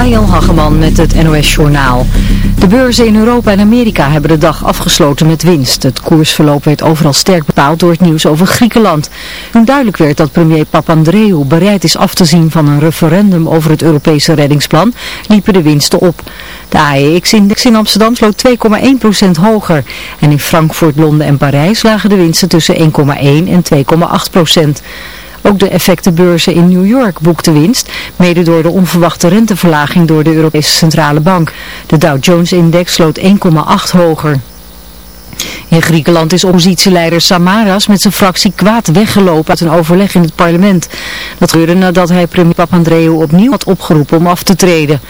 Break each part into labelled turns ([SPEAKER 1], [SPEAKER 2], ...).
[SPEAKER 1] Mariel Hageman met het NOS Journaal. De beurzen in Europa en Amerika hebben de dag afgesloten met winst. Het koersverloop werd overal sterk bepaald door het nieuws over Griekenland. Toen duidelijk werd dat premier Papandreou bereid is af te zien van een referendum over het Europese reddingsplan, liepen de winsten op. De AEX-index in Amsterdam sloot 2,1% hoger. En in Frankfurt, Londen en Parijs lagen de winsten tussen 1,1 en 2,8%. Ook de effectenbeurzen in New York boekten winst, mede door de onverwachte renteverlaging door de Europese Centrale Bank. De Dow Jones-index sloot 1,8 hoger. In Griekenland is oppositieleider Samaras met zijn fractie kwaad weggelopen uit een overleg in het parlement. Dat gebeurde nadat hij premier Papandreou opnieuw had opgeroepen om af te treden.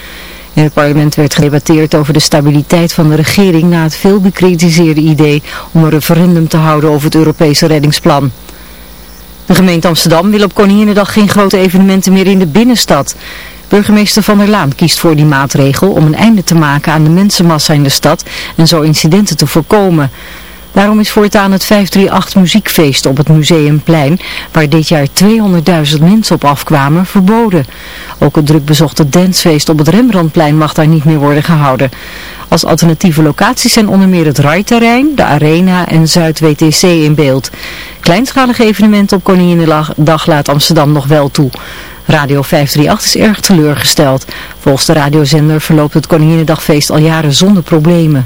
[SPEAKER 1] In het parlement werd gedebatteerd over de stabiliteit van de regering na het veel bekritiseerde idee om een referendum te houden over het Europese reddingsplan. De gemeente Amsterdam wil op Koninginnedag geen grote evenementen meer in de binnenstad. Burgemeester Van der Laan kiest voor die maatregel om een einde te maken aan de mensenmassa in de stad en zo incidenten te voorkomen. Daarom is voortaan het 538 muziekfeest op het Museumplein, waar dit jaar 200.000 mensen op afkwamen, verboden. Ook het drukbezochte dancefeest op het Rembrandtplein mag daar niet meer worden gehouden. Als alternatieve locaties zijn onder meer het Rijterrein, de Arena en Zuid-WTC in beeld. Kleinschalige evenementen op Koninginnedag laat Amsterdam nog wel toe. Radio 538 is erg teleurgesteld. Volgens de radiozender verloopt het Koninginnedagfeest al jaren zonder problemen.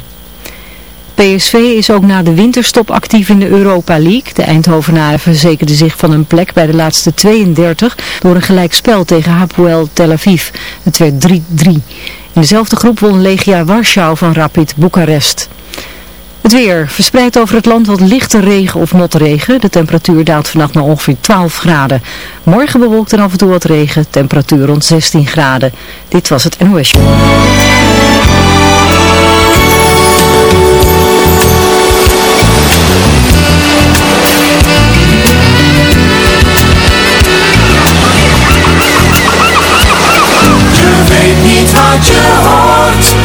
[SPEAKER 1] PSV is ook na de winterstop actief in de Europa League. De Eindhovenaren verzekerden zich van een plek bij de laatste 32 door een gelijkspel tegen Hapoel Tel Aviv. Het werd 3-3. In dezelfde groep won Legia Warschau van Rapid Boekarest. Het weer verspreidt over het land wat lichte regen of motregen. De temperatuur daalt vannacht naar ongeveer 12 graden. Morgen bewolkt en af en toe wat regen. Temperatuur rond 16 graden. Dit was het NOS.
[SPEAKER 2] Wat je hoort.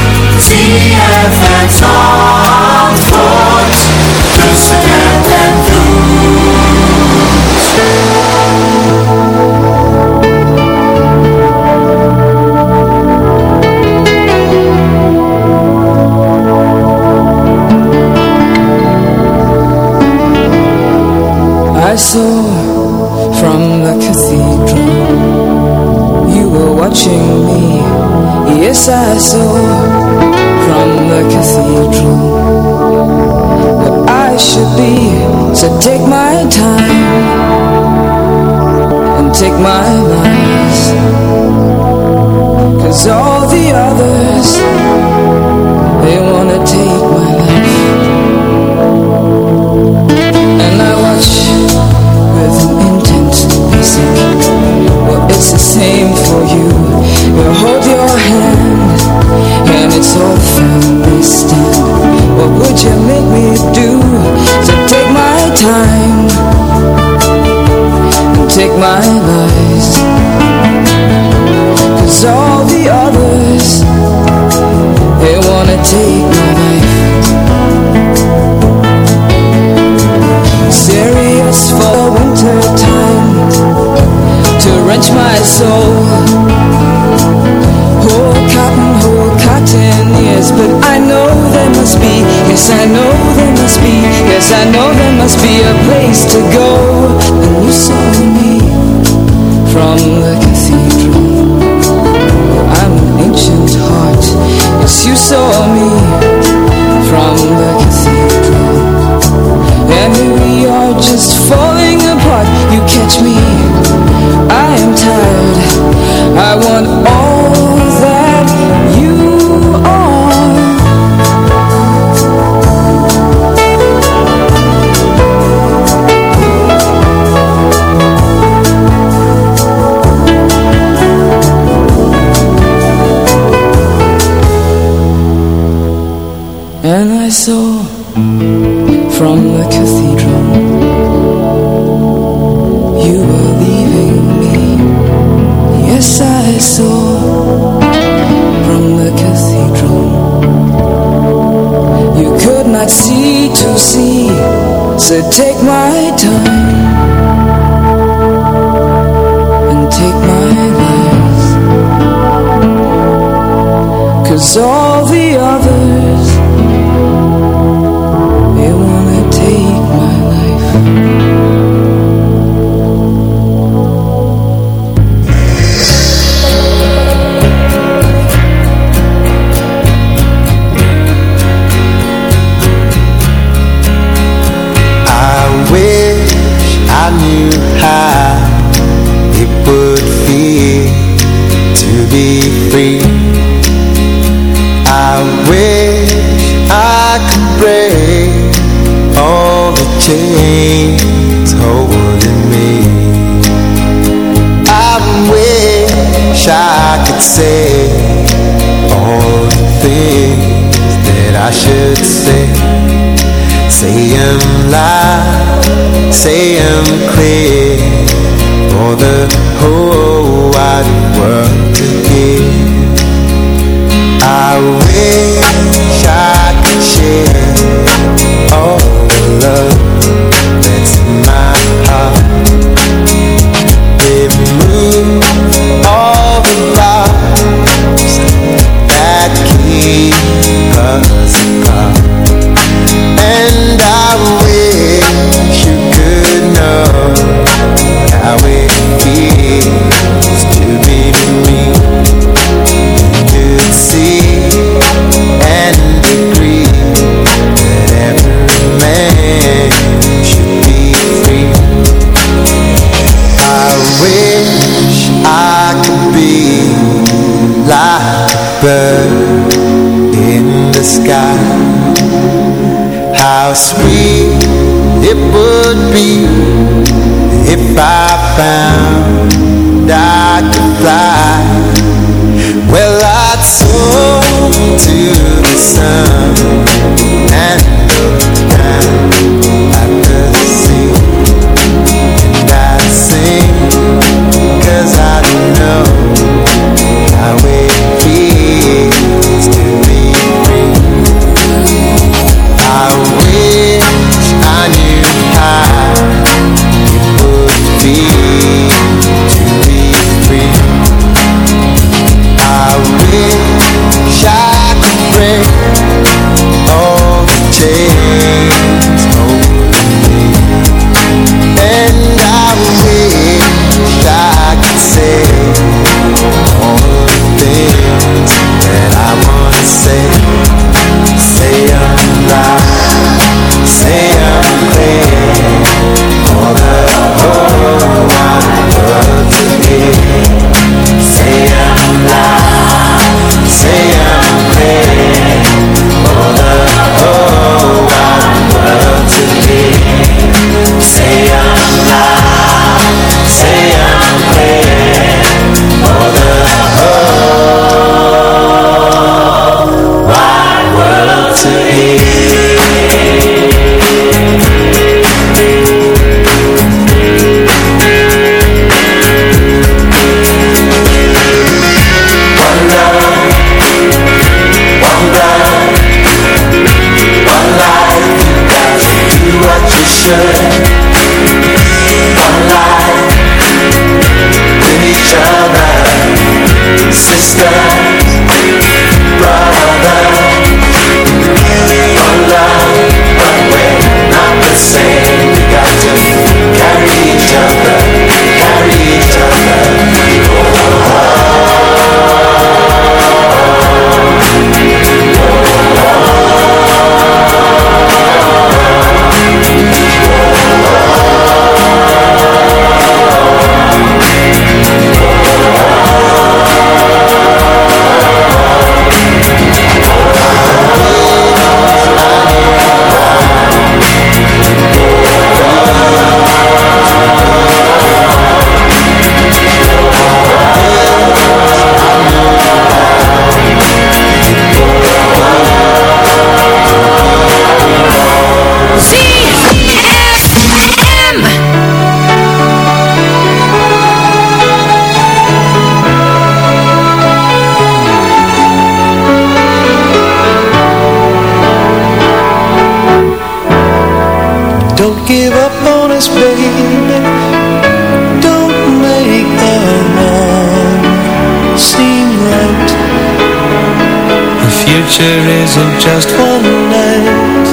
[SPEAKER 3] I saw from the cathedral You were watching me I saw from the cathedral Where I should be. So take my time And take my lies Cause all the others They wanna take my life. And I watch with an intent basic Well, it's the same for you. You your And it's all family stand What would you make me do To take my time? And take my lies Cause all the others They wanna take my life. Serious for winter time to wrench my soul. Yes, I know there must be, yes, I know there must be a place to go. And you saw me from the cathedral. I'm an ancient heart, yes, you saw me from the cathedral. And here we are just falling apart You catch me, So
[SPEAKER 4] chains holding me. I wish I could say all the things that I should say. Say them loud, say them clear For the whole wide world to hear. I wish I could share all How sweet it would be if I found I could fly. Well, I'd soar to the sun and look down at the sea. And I'd sing, cause I know I will.
[SPEAKER 5] picture isn't just one night.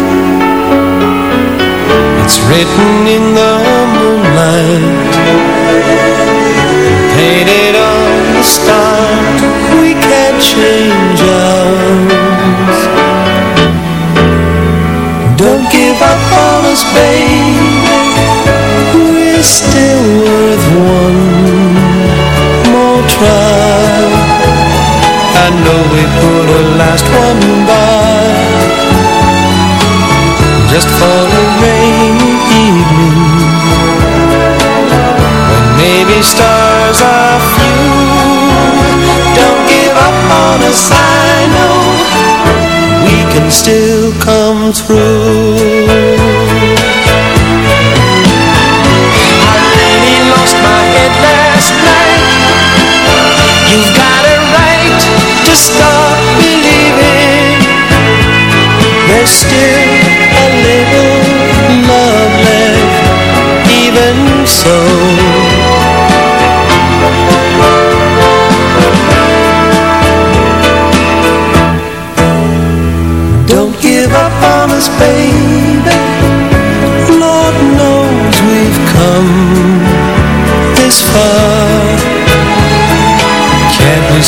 [SPEAKER 5] It's written in just one by Just for a rainy evening. When maybe stars are few. Don't give up on a sign. know We can still come through.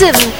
[SPEAKER 6] Seven.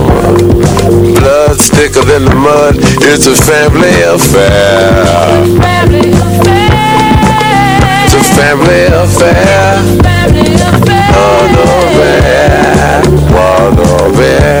[SPEAKER 7] Thicker than the mud. It's a family affair. It's a family affair. Oh, no, man. Oh, no, man.